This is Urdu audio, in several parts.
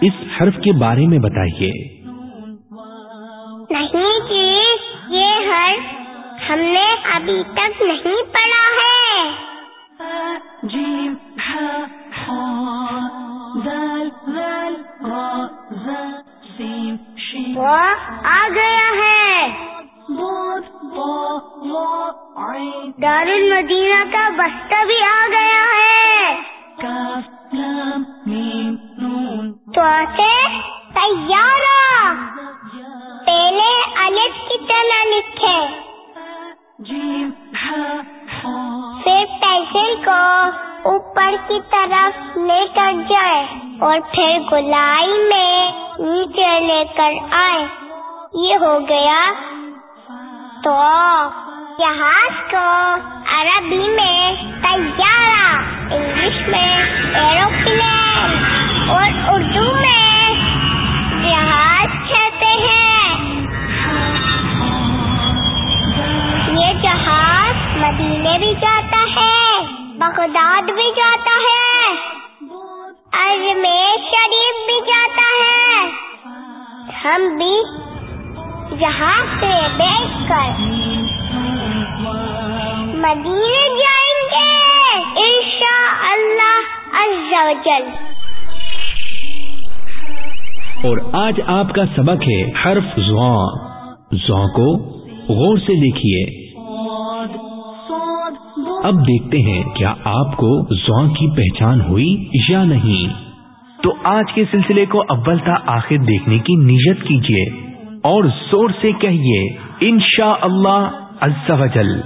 اس حرف کے بارے میں بتائیے۔ نہیں جی یہ حرف ہم نے ابھی تک نہیں پڑھا ہے۔ وہ آ گیا ہے۔ دار المدینہ کا بستہ بھی آ گیا۔ کلائی گلائی میں نیچے لے کر آئے۔ یہ ہو گیا۔ تو جہاز کو عربی میں تیار اور آج آپ کا سبق ہے حرف زواں۔ زواں کو غور سے دیکھیے۔ اب دیکھتے ہیں کیا آپ کو زواں کی پہچان ہوئی یا نہیں۔ تو آج کے سلسلے کو اول تا آخر دیکھنے کی نیت کیجیے اور زور سے کہیے انشاء اللہ عز و جل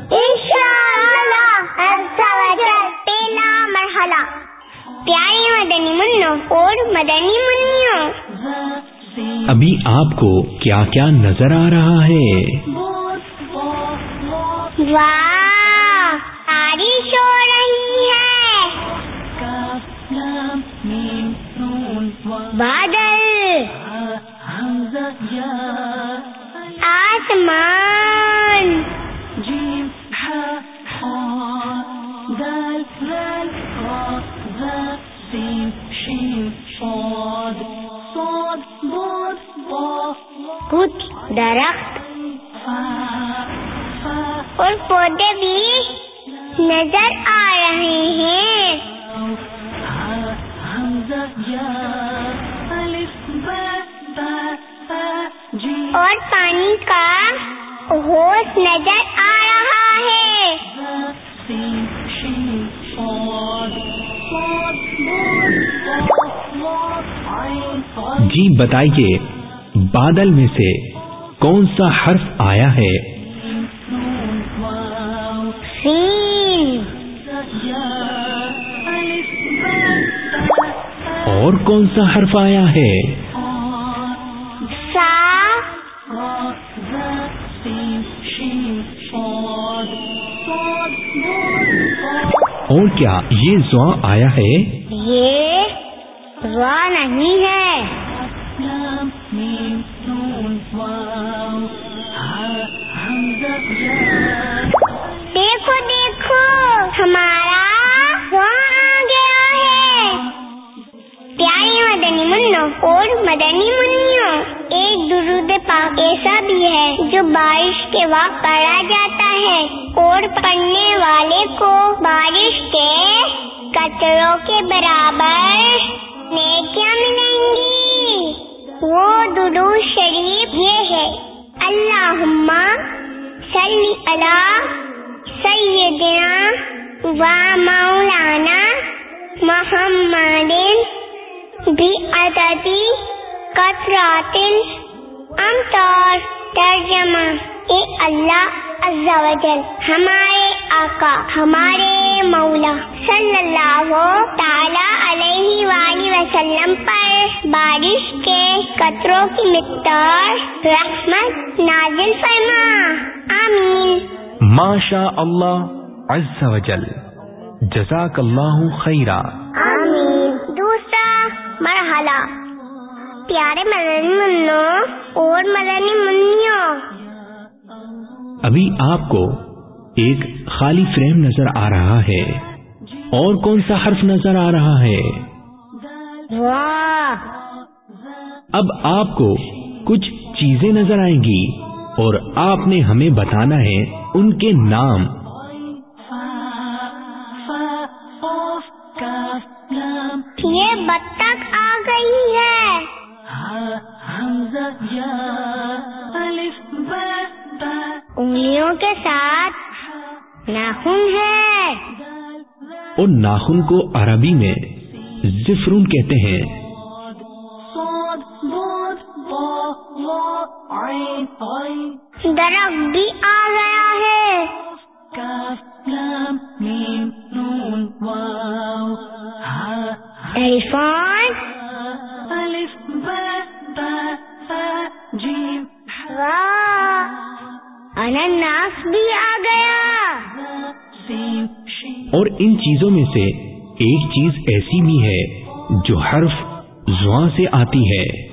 اور مدنی منیوں ابھی آپ کو کیا کیا نظر آ رہا ہے؟ واہ بارش ہو رہی ہے۔ بادل۔ آسمان۔ کچھ درخت اور پودے بھی نظر آ رہے ہیں۔ اور پانی کا ہوش نظر آ رہا ہے۔ جی بتائیے، بادل میں سے کون سا حرف آیا ہے؟ اور کون سا حرف آیا ہے؟ سا اور کیا یہ زواں آیا ہے؟ یہ وا نہیں ہے۔ دیکھو دیکھو ہمارا وا آ گیا ہے پیاری مدنی منو اور مدنی منوں ایک درود پاک ایسا بھی ہے جو بارش کے وقت پڑھا جاتا ہے اور پڑھنے والے کو بارش کے قطروں کے برابر نیکیاں ملیں گی وہ درو شریف یہ ہے اللہ صلی اللہ سیدنا و مولانا محمد بھی عددی قطرات امطار ترجمہ۔ اے اللہ عز و جل، ہمارے آقا، ہمارے مولا، صلی اللہ تعالی علیہ وآلہ وسلم پر بارش کے قطروں کی مقدار رحمت نازل فرما۔ آمین۔ ماشا اللہ عز و جل۔ جزاک اللہ خیرہ آمین۔ دوسرا مرحلہ۔ پیارے مدنی منوں اور مدنی منوں ابھی آپ کو ایک خالی فریم نظر آ رہا ہے اور کون سا حرف نظر آ رہا ہے؟ اب آپ کو کچھ چیزیں نظر آئیں گی اور آپ نے ہمیں بتانا ہے ان کے نام۔ یہ بطخ آ گئی ہے۔ انگلیوں کے ساتھ ناخن ہے۔ اور ناخن کو عربی میں زفرون کہتے ہیں۔ درخت بھی آ گیا ہے۔ انناس بھی آ گیا۔ اور ان چیزوں میں سے ایک چیز ایسی بھی ہے جو حرف زواں سے آتی ہے۔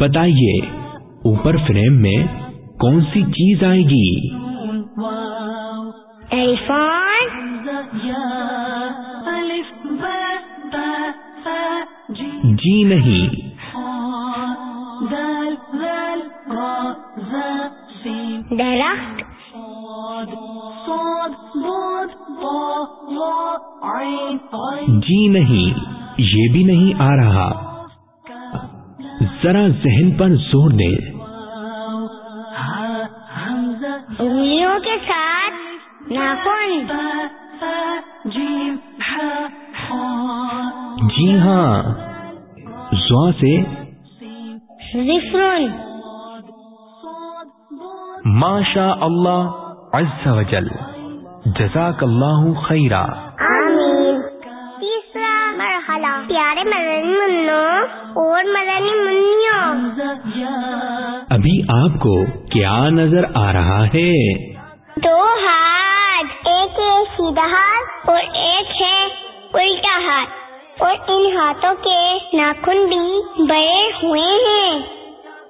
بتائیے اوپر فریم میں کون سی چیز آئے گی؟ جی نہیں۔ درخت۔ جی نہیں یہ بھی نہیں آ رہا۔ ذرا ذہن پر زور دیں انگلیوں کے ساتھ ناخن جی ہاں زوا سے۔ ماشا اللہ عز و جل جزاک اللہ خیرہ اور مدنی منوں ابھی آپ کو کیا نظر آ رہا ہے؟ دو ہاتھ ایک ہے سیدھا ہاتھ اور ایک ہے الٹا ہاتھ۔ اور ان ہاتھوں کے ناخن بھی بڑے ہوئے ہیں۔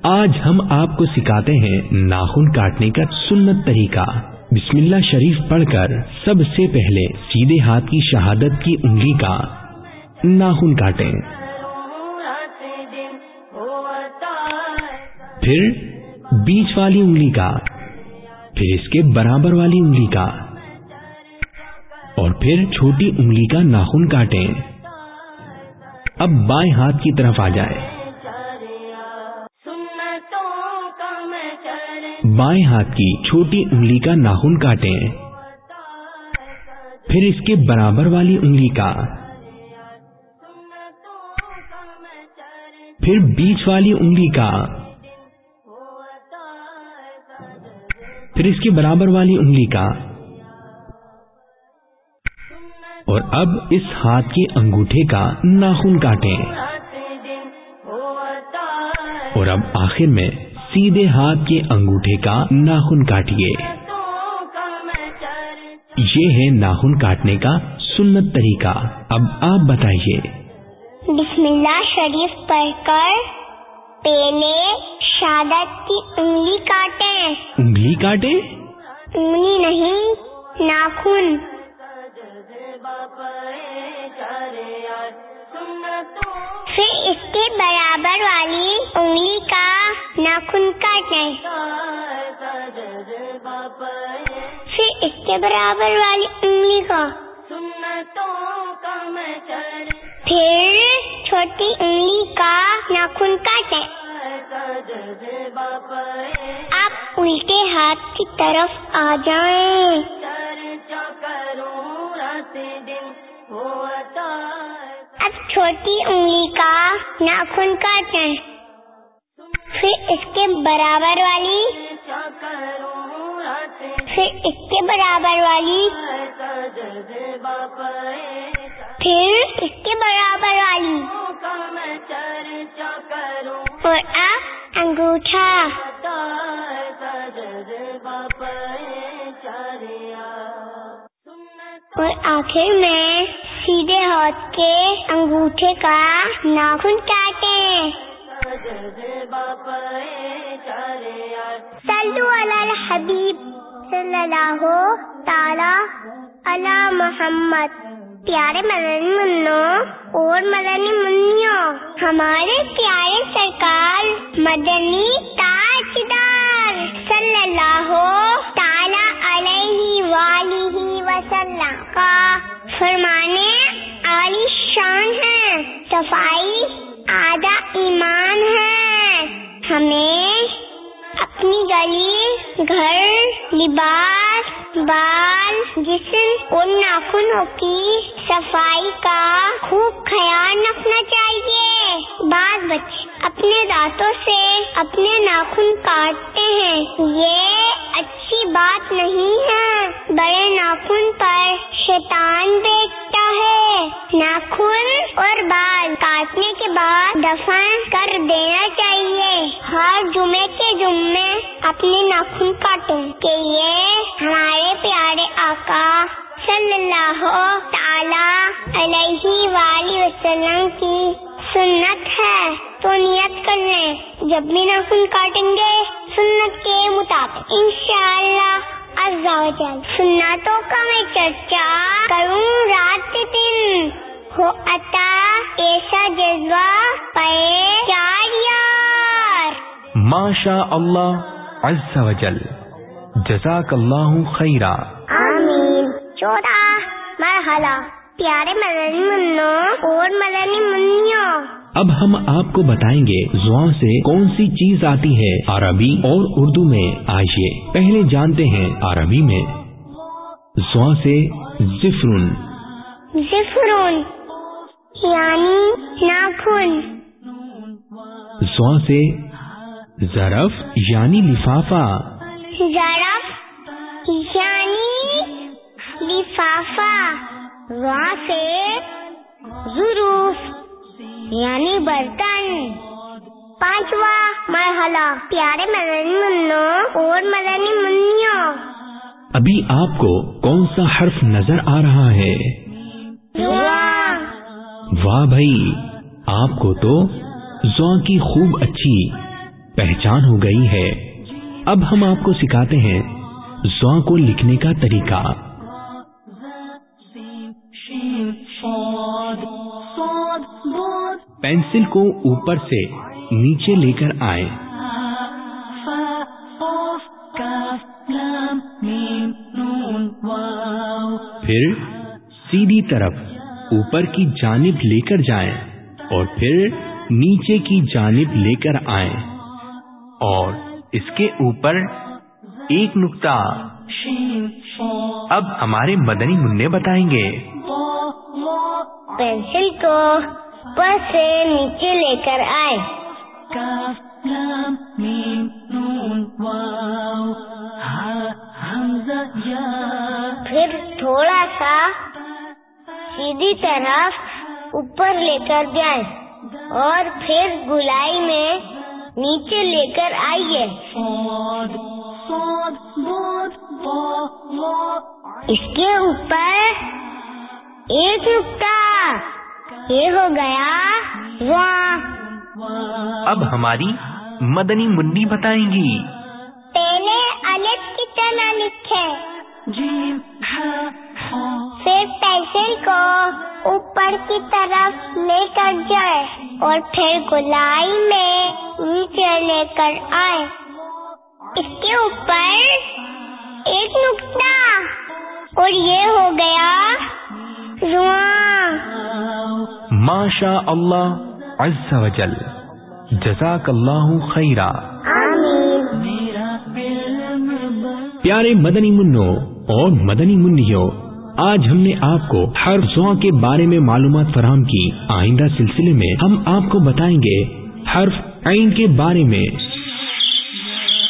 آج ہم آپ کو سکھاتے ہیں ناخن کاٹنے کا سنت طریقہ۔ بسم اللہ شریف پڑھ کر سب سے پہلے سیدھے ہاتھ کی شہادت کی انگلی کا ناخن کاٹیں۔ پھر بیچ والی انگلی کا، پھر اس کے برابر والی انگلی کا، اور پھر چھوٹی انگلی کا ناخن کاٹیں۔ اب بائیں ہاتھ کی طرف آ جائے۔ بائیں ہاتھ کی چھوٹی انگلی کا ناخن کاٹیں۔ پھر اس کے برابر والی انگلی کا۔ پھر بیچ والی انگلی کا۔ پھر اس کے برابر والی انگلی کا۔ اور اب اس ہاتھ کے انگوٹھے کا ناخن کاٹیں۔ اور اب آخر میں سیدھے ہاتھ کے انگوٹھے کا ناخن کاٹیے۔ یہ ہے ناخن کاٹنے کا سنت طریقہ۔ اب آپ بتائیے۔ بسم اللہ شریف پڑھ کر پہلے شہادت کی انگلی کاٹیں۔ انگلی کاٹے انگلی نہیں ناخن۔ پھر اس کے برابر والی انگلی کا ناخن کاٹیں۔ پھر اس کے برابر والی انگلی کا۔ پھر چھوٹی انگلی کا ناخن کاٹیں۔ آپ الٹے ہاتھ کی طرف آ جائیں۔ اب چھوٹی انگلی کا ناخن کاٹیں۔ پھر اس کے برابر والی پھر اس کے برابر والی پھر اس کے برابر والی۔ اور اب انگوٹھا۔ اور آخر میں سیدھے ہاتھ کے انگوٹھے کا ناخن کاٹیں صلو علی الحبیب صلی اللہ تعالی علی محمد۔ پیارے مدنی منوں اور مدنی منوں ہمارے پیارے سرکار مدنی تاجدار صلی اللہ تعالی علیہ وآلہ وسلم کا فرمانے عالی شان ہے، صفائی آدھا ایمان ہے۔ ہمیں اپنی گلی، گھر، لباس بال جسم اور ناخنوں کی صفائی کا خوب خیال رکھنا چاہیے۔ بعض بچے اپنے دانتوں سے اپنے ناخن کاٹتے ہیں۔ یہ اچھی بات نہیں ہے۔ بڑے ناخن پر شیطان بیٹھتا ہے۔ ناخن اور بال کاٹنے کے بعد دفن کر دینا چاہیے۔ ہر جمعے کے جمعے اپنے ناخن کاٹیں کہ یہ ہمارے پیارے آقا، صلی اللہ تعالی علیہ وآلہ وسلم کی سنت ہے، تو نیت کر لیں۔ جب بھی ناخن کاٹیں گے، سنت کے مطابق انشاءاللہ عزا و جل سنتوں کا میں چرچا کروں۔ رات دن ہو عطا ایسا جذبہ، پے چار یار۔ ماشا اللہ عز و جل۔ جزاک اللہ خیرہ آمین۔ چوتھا مرحلہ پیارے مدنی منوں اور مدنی منوں اب ہم آپ کو بتائیں گے زواں سے کون سی چیز آتی ہے عربی اور اردو میں۔ آئیے پہلے جانتے ہیں عربی میں۔ زواں سے زفرن زفرون یعنی ناخن۔ زواں سے ظرف یعنی لفافہ۔ ظرف یعنی لفافہ وہاں سے ظروف یعنی برتن۔ پانچواں مرحلہ پیارے مدنی منوں اور مدنی منوں ابھی آپ کو کون سا حرف نظر آ رہا ہے؟ واہ بھائی آپ کو تو زواں کی خوب اچھی پہچان ہو گئی ہے۔ اب ہم آپ کو سکھاتے ہیں زواں کو لکھنے کا طریقہ۔ پینسل کو اوپر سے نیچے لے کر آئے۔ پھر سیدھی طرف اوپر کی جانب لے کر جائیں اور پھر نیچے کی جانب لے کر آئیں اور اس کے اوپر ایک نقطہ اب ہمارے مدنی منع بتائیں گے۔ پینسل کو اوپر سے نیچے لے کر آئے۔ پھر تھوڑا سا سیدھی طرف اوپر لے کر جائیں اور پھر گلائی میں نیچے لے کر آئیے۔ اس کے اوپر ایک نقطہ۔ یہ ہو گیا واہ۔ اب ہماری مدنی منی بتائیں گی۔ پہلے الف کی طرح لکھے۔ پھر پینسل کو اوپر کی طرف لے کر جائے۔ اور پھر گلائی میں نیچے لے کر آئے۔ اس کے اوپر ایک نقطہ۔ اور یہ ہو گیا رواں۔ ماشا اللہ عز و جل۔ جزاک اللہ خیرہ آمین۔ پیارے مدنی منو اور مدنی منوں آج ہم نے آپ کو ہر زو کے بارے میں معلومات فراہم کی۔ آئندہ سلسلے میں ہم آپ کو بتائیں گے حرف عین کے بارے میں۔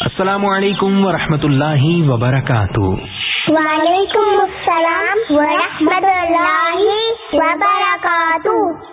السلام علیکم ورحمۃ اللہ وبرکاتہ۔ وعلیکم السلام ورحمۃ اللہ وبرکاتہ۔